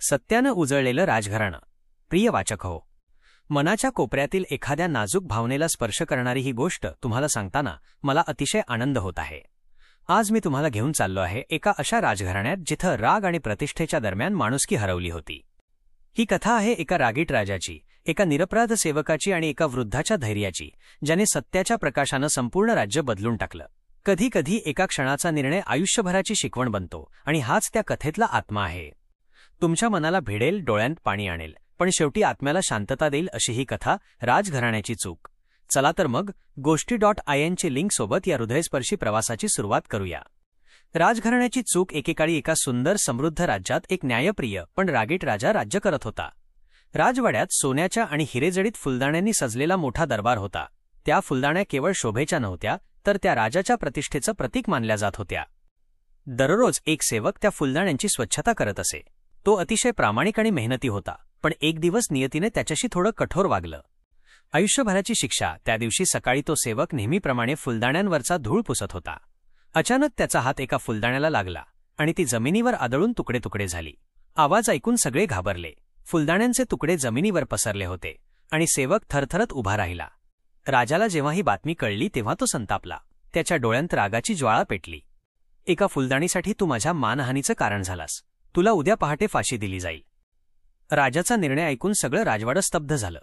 सत्यानं उजळलेलं राजघराणं. प्रिय वाचक हो मनाच्या कोपऱ्यातील एखाद्या नाजूक भावनेला स्पर्श करणारी ही गोष्ट तुम्हाला सांगताना मला अतिशय आनंद होत आहे. आज मी तुम्हाला घेऊन चाललो आहे एका अशा राजघराण्यात जिथं राग आणि प्रतिष्ठेच्या दरम्यान माणुसकी हरवली होती. ही कथा आहे एका रागीट राजाची एका निरपराध सेवकाची आणि एका वृद्धाच्या धैर्याची ज्याने सत्याच्या प्रकाशानं संपूर्ण राज्य बदलून टाकलं. कधी कधी एका क्षणाचा निर्णय आयुष्यभराची शिकवण बनतो आणि हाच त्या कथेतला आत्मा आहे. तुमच्या मनाला भिडेल डोळ्यांत पाणी आणेल. पण शेवटी आत्म्याला शांतता देईल अशी ही कथा राजघराण्याची चूक. चला तर मग गोष्टी डॉट आय एनची लिंकसोबत या हृदयस्पर्शी प्रवासाची सुरुवात करूया. राजघराण्याची चूक एकेकाळी एका सुंदर समृद्ध राज्यात एक न्यायप्रिय पण रागीट राजा राज्य करत होता. राजवाड्यात सोन्याच्या आणि हिरेजडीत फुलदाण्यांनी सजलेला मोठा दरबार होता. त्या फुलदाण्या केवळ शोभेच्या नव्हत्या तर त्या राजाच्या प्रतिष्ठेचं प्रतीक मानल्या जात होत्या. दररोज एक सेवक त्या फुलदाण्यांची स्वच्छता करत असे. तो अतिशय प्रामाणिक आणि मेहनती होता पण एक दिवस नियतीने त्याच्याशी थोडं कठोर वागलं. आयुष्यभराची शिक्षा त्या दिवशी सकाळी तो सेवक नेहमीप्रमाणे फुलदाण्यांवरचा धूळ पुसत होता. अचानक त्याचा हात एका फुलदाण्याला लागला आणि ती जमिनीवर आदळून तुकडे तुकडे झाली. आवाज ऐकून सगळे घाबरले. फुलदाण्यांचे तुकडे जमिनीवर पसरले होते आणि सेवक थरथरत उभा राहिला. राजाला जेव्हा ही बातमी कळली तेव्हा तो संतापला. त्याच्या डोळ्यांत रागाची ज्वाळा पेटली. एका फुलदाणीसाठी तू माझ्या मानहानीचं कारण झालास. तुला उद्या पहाटे फाशी दिली जाईल. राजाचा निर्णय ऐकून सगळं राजवाडं स्तब्ध झालं.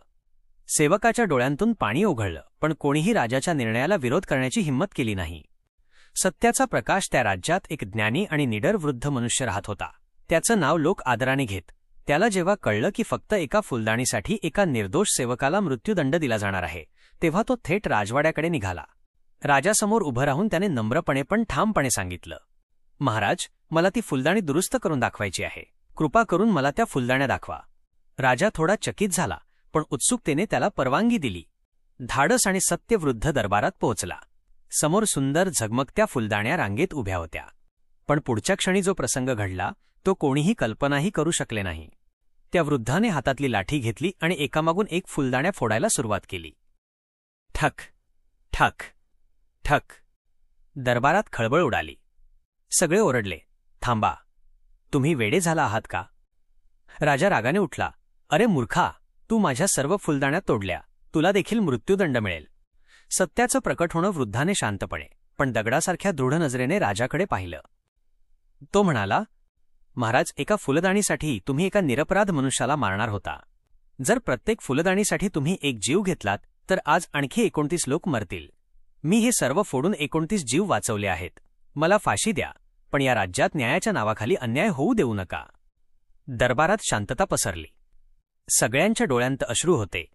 सेवकाच्या डोळ्यांतून पाणी ओघळलं पण कोणीही राजाच्या निर्णयाला विरोध करण्याची हिंमत केली नाही. सत्याचा प्रकाश त्या राज्यात एक ज्ञानी आणि निडर वृद्ध मनुष्य राहत होता. त्याचं नाव लोक आदराने घेत. त्याला जेव्हा कळलं की फक्त एका फुलदाणीसाठी एका निर्दोष सेवकाला मृत्यूदंड दिला जाणार आहे तेव्हा तो थेट राजवाड्याकडे निघाला. राजासमोर उभं राहून त्याने नम्रपणे पण ठामपणे सांगितलं. महाराज मला ती फुलदाणी दुरुस्त करून दाखवायची आहे. कृपा करून मला त्या फुलदाण्या दाखवा. राजा थोडा चकित झाला पण उत्सुकतेने त्याला परवानगी दिली. धाडस आणि सत्यवृद्ध दरबारात पोहोचला. समोर सुंदर झगमगत्या फुलदाण्या रांगेत उभ्या होत्या. पण पुढच्या क्षणी जो प्रसंग घडला तो कोणीही कल्पनाही करू शकले नाही. त्या वृद्धाने हातातली लाठी घेतली आणि एकामागून एक फुलदाण्या फोडायला सुरुवात केली. ठक ठक ठक. दरबारात खळबळ उडाली. सगळे ओरडले. थांबा तुम्ही वेडे झाला आहात का? राजा रागाने उठला. अरे मूर्खा तू माझ्या सर्व फुलदाण्या तोडल्या. तुला देखील मृत्यूदंड मिळेल. सत्याचं प्रकट होणं वृद्धाने शांतपणे पण दगडासारख्या दृढ नजरेने राजाकडे पाहिलं. तो म्हणाला महाराज एका फुलदाणीसाठी तुम्ही एका निरपराध मनुष्याला मारणार होता. जर प्रत्येक फुलदाणीसाठी तुम्ही एक जीव घेतलात तर आज आणखी एकोणतीस लोक मरतील. मी हे सर्व फोडून एकोणतीस जीव वाचवले आहेत. मला फाशी द्या पण या राज्यात न्यायाच्या नावाखाली अन्याय होऊ देऊ नका. दरबारात शांतता पसरली. सगळ्यांच्या डोळ्यांत अश्रू होते.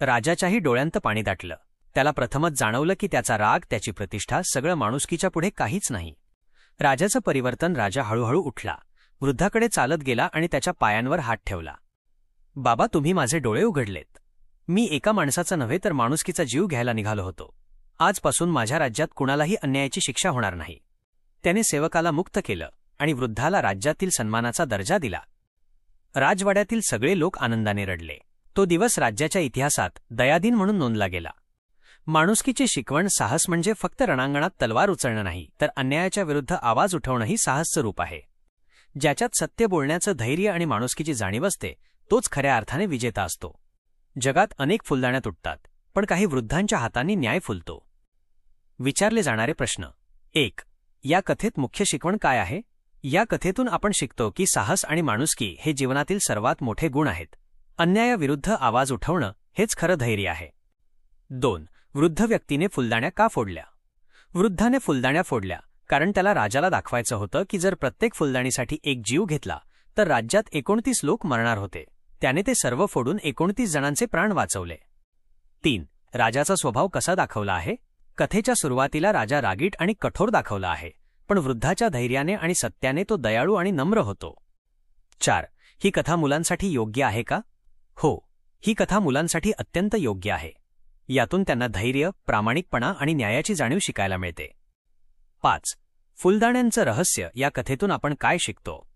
राजाच्याही डोळ्यांत पाणी दाटलं. त्याला प्रथमच जाणवलं की त्याचा राग त्याची प्रतिष्ठा सगळं माणुसकीच्या पुढे काहीच नाही. राजाचं परिवर्तन राजा हळूहळू उठला. वृद्धाकडे चालत गेला आणि त्याच्या पायांवर हात ठेवला. बाबा तुम्ही माझे डोळे उघडलेत. मी एका माणसाचा नव्हे तर माणुसकीचा जीव घ्यायला निघालो होतो. आजपासून माझ्या राज्यात कुणालाही अन्यायाची शिक्षा होणार नाही. त्याने सेवकाला मुक्त केलं आणि वृद्धाला राज्यातील सन्मानाचा दर्जा दिला. राजवाड्यातील सगळे लोक आनंदाने रडले. तो दिवस राज्याच्या इतिहासात दयादिन म्हणून नोंदला गेला. माणुसकीची शिकवण साहस म्हणजे फक्त रणांगणात तलवार उचलणं नाही तर अन्यायाच्या विरुद्ध आवाज उठवणंही साहसचं रूप आहे. ज्याच्यात सत्य बोलण्याचं धैर्य आणि माणुसकीची जाणीव असते तोच खऱ्या अर्थाने विजेता असतो. जगात अनेक फुलदाण्या तुटतात पण काही वृद्धांच्या हातांनी न्याय फुलतो. विचारले जाणारे प्रश्न. एक या कथेत मुख्य शिकवण काय आहे? या कथेतून आपण शिकतो की साहस आणि माणुसकी हे जीवनातील सर्वात मोठे गुण आहेत. अन्यायाविरुद्ध आवाज उठवणं हेच खरं धैर्य आहे. दोन वृद्ध व्यक्तीने फुलदाण्या का फोडल्या? वृद्धाने फुलदाण्या फोडल्या कारण त्याला राजाला दाखवायचं होतं की जर प्रत्येक फुलदाणीसाठी एक जीव घेतला तर राज्यात एकोणतीस लोक मरणार होते. त्याने ते सर्व फोडून एकोणतीस जणांचे प्राण वाचवले. तीन राजाचा स्वभाव कसा दाखवला आहे? कथेच्या सुरुवातीला राजा रागीट आणि कठोर दाखवला आहे पण वृद्धाच्या धैर्याने आणि सत्याने तो दयाळू आणि नम्र होतो. चार ही कथा मुलांसाठी योग्य आहे का? हो ही कथा मुलांसाठी अत्यंत योग्य आहे. यातून त्यांना धैर्य प्रामाणिकपणा आणि न्यायाची जाणीव शिकायला मिळते. पाच फुलदाण्यांचं रहस्य या कथेतून आपण काय शिकतो?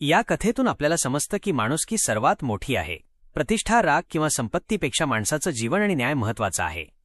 या कथेतून आपल्याला समजतं की माणुसकी सर्वात मोठी आहे प्रतिष्ठा राग किंवा संपत्तीपेक्षा माणसाचं जीवन आणि न्याय महत्त्वाचा आहे.